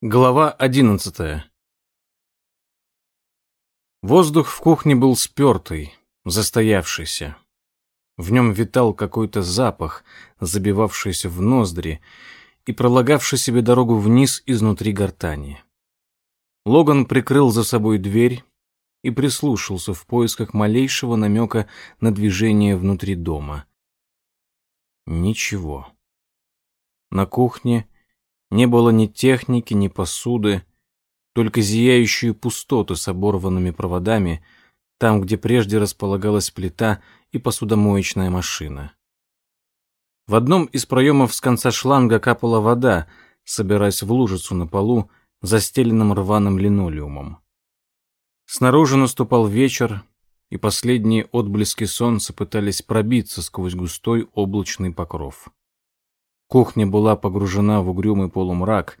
Глава одиннадцатая. Воздух в кухне был спертый, застоявшийся. В нем витал какой-то запах, забивавшийся в ноздри и пролагавший себе дорогу вниз изнутри гортани. Логан прикрыл за собой дверь и прислушался в поисках малейшего намека на движение внутри дома. Ничего. На кухне не было ни техники, ни посуды, только зияющие пустоты с оборванными проводами, там, где прежде располагалась плита и посудомоечная машина. В одном из проемов с конца шланга капала вода, собираясь в лужицу на полу, застеленном рваным линолеумом. Снаружи наступал вечер, и последние отблески солнца пытались пробиться сквозь густой облачный покров. Кухня была погружена в угрюмый полумрак,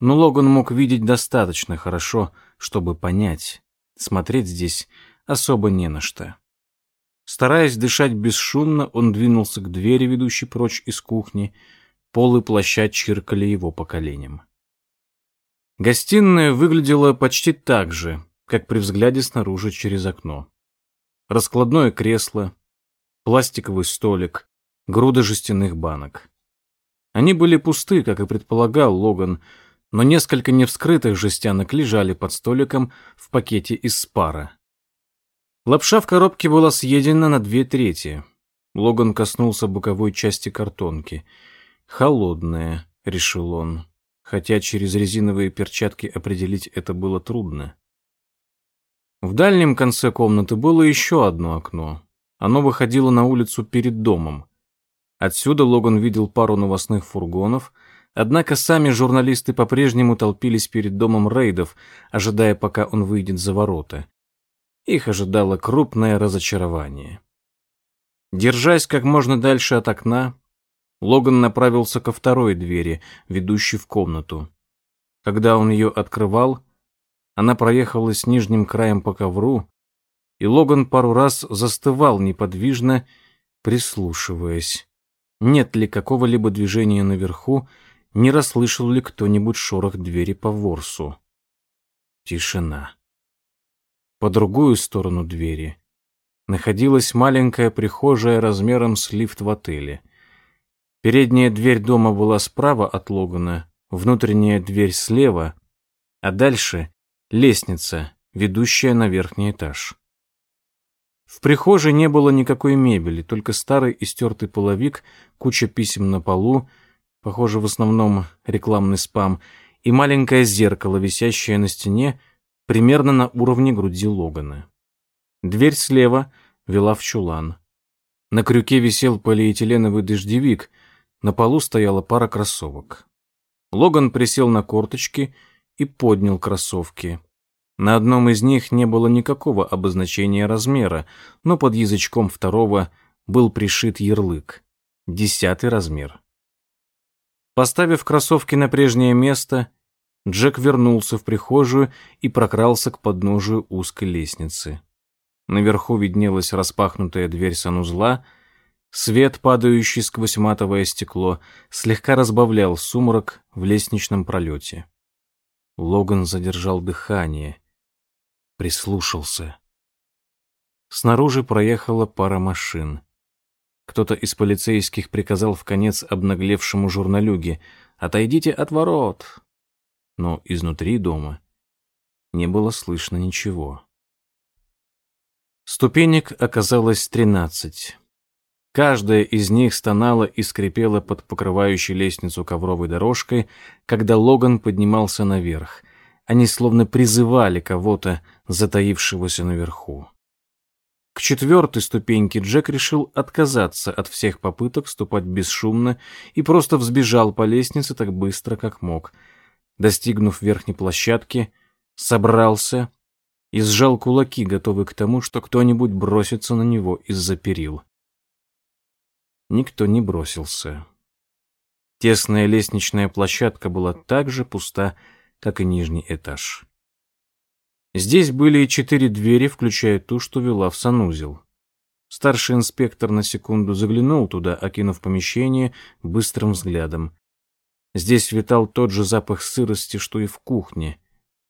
но Логан мог видеть достаточно хорошо, чтобы понять, смотреть здесь особо не на что. Стараясь дышать бесшумно, он двинулся к двери, ведущей прочь из кухни. Полы плаща чиркали его по коленям. Гостиная выглядела почти так же, как при взгляде снаружи через окно. Раскладное кресло, пластиковый столик, груда жестяных банок. Они были пусты, как и предполагал Логан, но несколько невскрытых жестянок лежали под столиком в пакете из спара. Лапша в коробке была съедена на две трети. Логан коснулся боковой части картонки. «Холодная», — решил он, хотя через резиновые перчатки определить это было трудно. В дальнем конце комнаты было еще одно окно. Оно выходило на улицу перед домом. Отсюда Логан видел пару новостных фургонов, однако сами журналисты по-прежнему толпились перед домом рейдов, ожидая, пока он выйдет за ворота. Их ожидало крупное разочарование. Держась как можно дальше от окна, Логан направился ко второй двери, ведущей в комнату. Когда он ее открывал, она проехалась нижним краем по ковру, и Логан пару раз застывал неподвижно, прислушиваясь нет ли какого-либо движения наверху, не расслышал ли кто-нибудь шорох двери по ворсу. Тишина. По другую сторону двери находилась маленькая прихожая размером с лифт в отеле. Передняя дверь дома была справа от Логана, внутренняя дверь слева, а дальше лестница, ведущая на верхний этаж. В прихожей не было никакой мебели, только старый истертый половик, куча писем на полу, похоже, в основном рекламный спам, и маленькое зеркало, висящее на стене, примерно на уровне груди Логана. Дверь слева вела в чулан. На крюке висел полиэтиленовый дождевик, на полу стояла пара кроссовок. Логан присел на корточки и поднял кроссовки. На одном из них не было никакого обозначения размера, но под язычком второго был пришит ярлык. Десятый размер. Поставив кроссовки на прежнее место, Джек вернулся в прихожую и прокрался к подножию узкой лестницы. Наверху виднелась распахнутая дверь санузла, свет, падающий сквозь матовое стекло, слегка разбавлял сумрак в лестничном пролете. Логан задержал дыхание прислушался. Снаружи проехала пара машин. Кто-то из полицейских приказал в конец обнаглевшему журналюге «Отойдите от ворот!» Но изнутри дома не было слышно ничего. Ступенек оказалось тринадцать. Каждая из них стонала и скрипела под покрывающей лестницу ковровой дорожкой, когда Логан поднимался наверх. Они словно призывали кого-то, затаившегося наверху. К четвертой ступеньке Джек решил отказаться от всех попыток ступать бесшумно и просто взбежал по лестнице так быстро, как мог. Достигнув верхней площадки, собрался и сжал кулаки, готовый к тому, что кто-нибудь бросится на него из-за перил. Никто не бросился. Тесная лестничная площадка была так же пуста, как и нижний этаж. Здесь были четыре двери, включая ту, что вела в санузел. Старший инспектор на секунду заглянул туда, окинув помещение быстрым взглядом. Здесь витал тот же запах сырости, что и в кухне,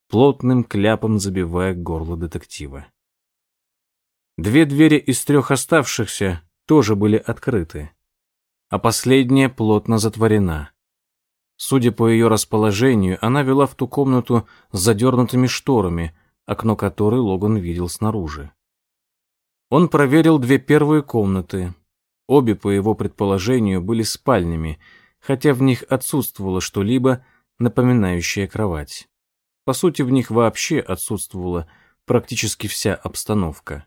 плотным кляпом забивая горло детектива. Две двери из трех оставшихся тоже были открыты, а последняя плотно затворена. Судя по ее расположению, она вела в ту комнату с задернутыми шторами, окно которой Логан видел снаружи. Он проверил две первые комнаты. Обе, по его предположению, были спальнями, хотя в них отсутствовало что-либо, напоминающее кровать. По сути, в них вообще отсутствовала практически вся обстановка.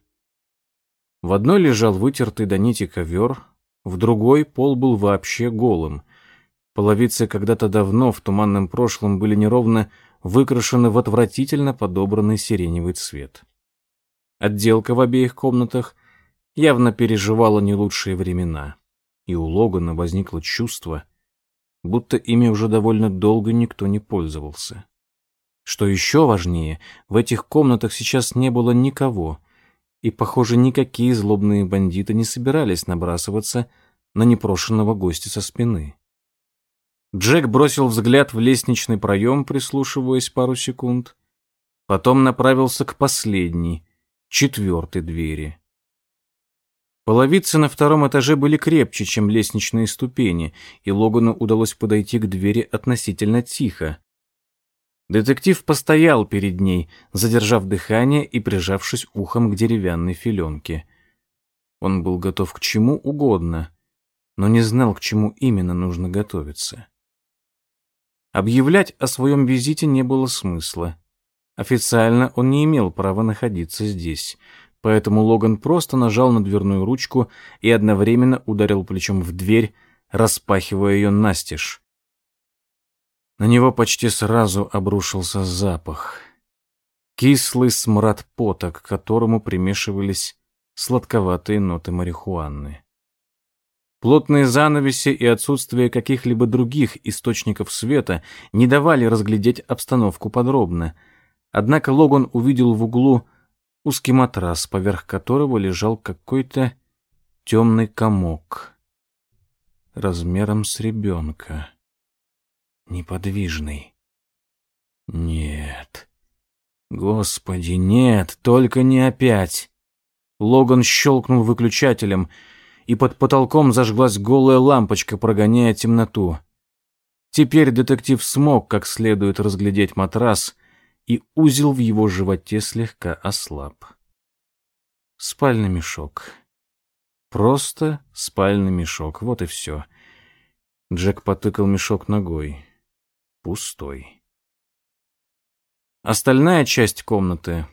В одной лежал вытертый до нити ковер, в другой пол был вообще голым. Половицы когда-то давно в туманном прошлом были неровно выкрашены в отвратительно подобранный сиреневый цвет. Отделка в обеих комнатах явно переживала не лучшие времена, и у Логана возникло чувство, будто ими уже довольно долго никто не пользовался. Что еще важнее, в этих комнатах сейчас не было никого, и, похоже, никакие злобные бандиты не собирались набрасываться на непрошенного гостя со спины. Джек бросил взгляд в лестничный проем, прислушиваясь пару секунд. Потом направился к последней, четвертой двери. Половицы на втором этаже были крепче, чем лестничные ступени, и Логану удалось подойти к двери относительно тихо. Детектив постоял перед ней, задержав дыхание и прижавшись ухом к деревянной филенке. Он был готов к чему угодно, но не знал, к чему именно нужно готовиться. Объявлять о своем визите не было смысла. Официально он не имел права находиться здесь, поэтому Логан просто нажал на дверную ручку и одновременно ударил плечом в дверь, распахивая ее настежь. На него почти сразу обрушился запах. Кислый смрад пота, к которому примешивались сладковатые ноты марихуаны. Плотные занавеси и отсутствие каких-либо других источников света не давали разглядеть обстановку подробно. Однако Логан увидел в углу узкий матрас, поверх которого лежал какой-то темный комок размером с ребенка. Неподвижный. Нет. Господи, нет, только не опять. Логан щелкнул выключателем — и под потолком зажглась голая лампочка, прогоняя темноту. Теперь детектив смог как следует разглядеть матрас, и узел в его животе слегка ослаб. Спальный мешок. Просто спальный мешок, вот и все. Джек потыкал мешок ногой. Пустой. Остальная часть комнаты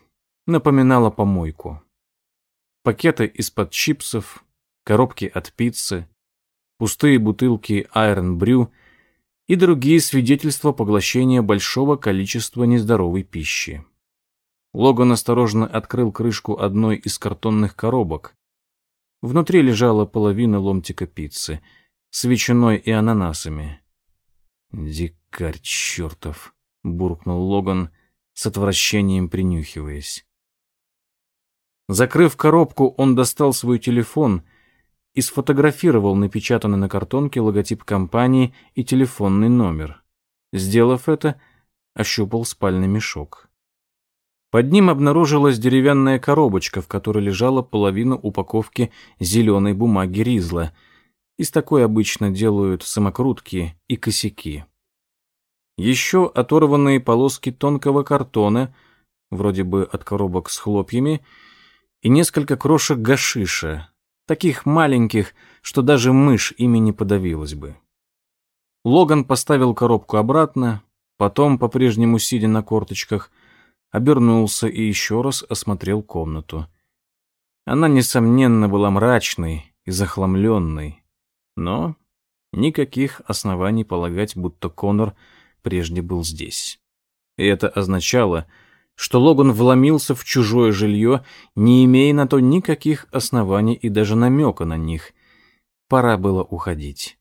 напоминала помойку. Пакеты из-под чипсов, коробки от пиццы, пустые бутылки Iron Brew и другие свидетельства поглощения большого количества нездоровой пищи. Логан осторожно открыл крышку одной из картонных коробок. Внутри лежала половина ломтика пиццы с ветчиной и ананасами. «Дикарь чертов!» — буркнул Логан, с отвращением принюхиваясь. Закрыв коробку, он достал свой телефон и сфотографировал напечатанный на картонке логотип компании и телефонный номер. Сделав это, ощупал спальный мешок. Под ним обнаружилась деревянная коробочка, в которой лежала половина упаковки зеленой бумаги Ризла. Из такой обычно делают самокрутки и косяки. Еще оторванные полоски тонкого картона, вроде бы от коробок с хлопьями, и несколько крошек гашиша, таких маленьких, что даже мышь ими не подавилась бы. Логан поставил коробку обратно, потом, по-прежнему сидя на корточках, обернулся и еще раз осмотрел комнату. Она, несомненно, была мрачной и захламленной, но никаких оснований полагать, будто Конор прежде был здесь. И это означало, что Логан вломился в чужое жилье, не имея на то никаких оснований и даже намека на них. Пора было уходить.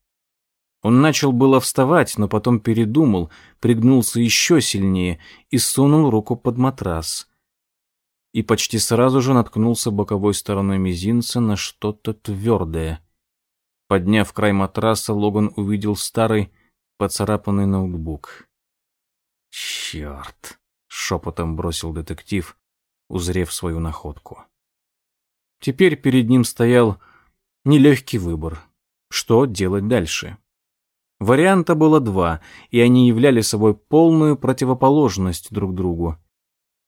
Он начал было вставать, но потом передумал, пригнулся еще сильнее и сунул руку под матрас. И почти сразу же наткнулся боковой стороной мизинца на что-то твердое. Подняв край матраса, Логан увидел старый, поцарапанный ноутбук. «Черт!» — шепотом бросил детектив, узрев свою находку. Теперь перед ним стоял нелегкий выбор. Что делать дальше? Варианта было два, и они являли собой полную противоположность друг другу.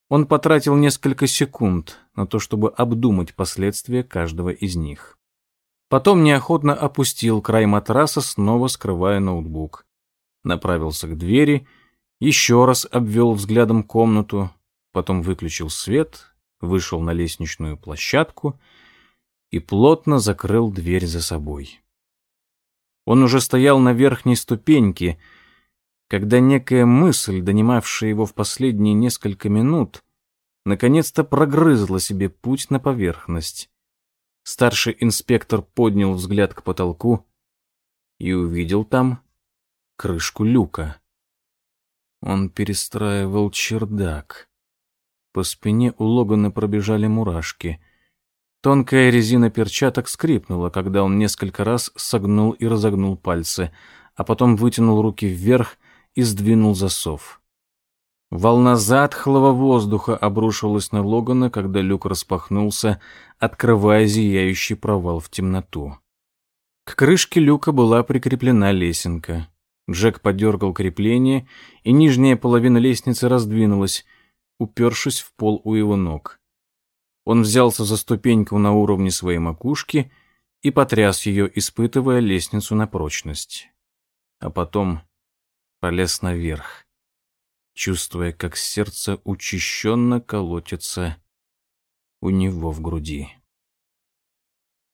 Он потратил несколько секунд на то, чтобы обдумать последствия каждого из них. Потом неохотно опустил край матраса, снова скрывая ноутбук. Направился к двери, еще раз обвел взглядом комнату, потом выключил свет, вышел на лестничную площадку и плотно закрыл дверь за собой. Он уже стоял на верхней ступеньке, когда некая мысль, донимавшая его в последние несколько минут, наконец-то прогрызла себе путь на поверхность. Старший инспектор поднял взгляд к потолку и увидел там крышку люка. Он перестраивал чердак. По спине у Логана пробежали мурашки. Тонкая резина перчаток скрипнула, когда он несколько раз согнул и разогнул пальцы, а потом вытянул руки вверх и сдвинул засов. Волна затхлого воздуха обрушилась на Логана, когда люк распахнулся, открывая зияющий провал в темноту. К крышке люка была прикреплена лесенка. Джек подергал крепление, и нижняя половина лестницы раздвинулась, упершись в пол у его ног. Он взялся за ступеньку на уровне своей макушки и потряс ее, испытывая лестницу на прочность. А потом полез наверх чувствуя, как сердце учащенно колотится у него в груди.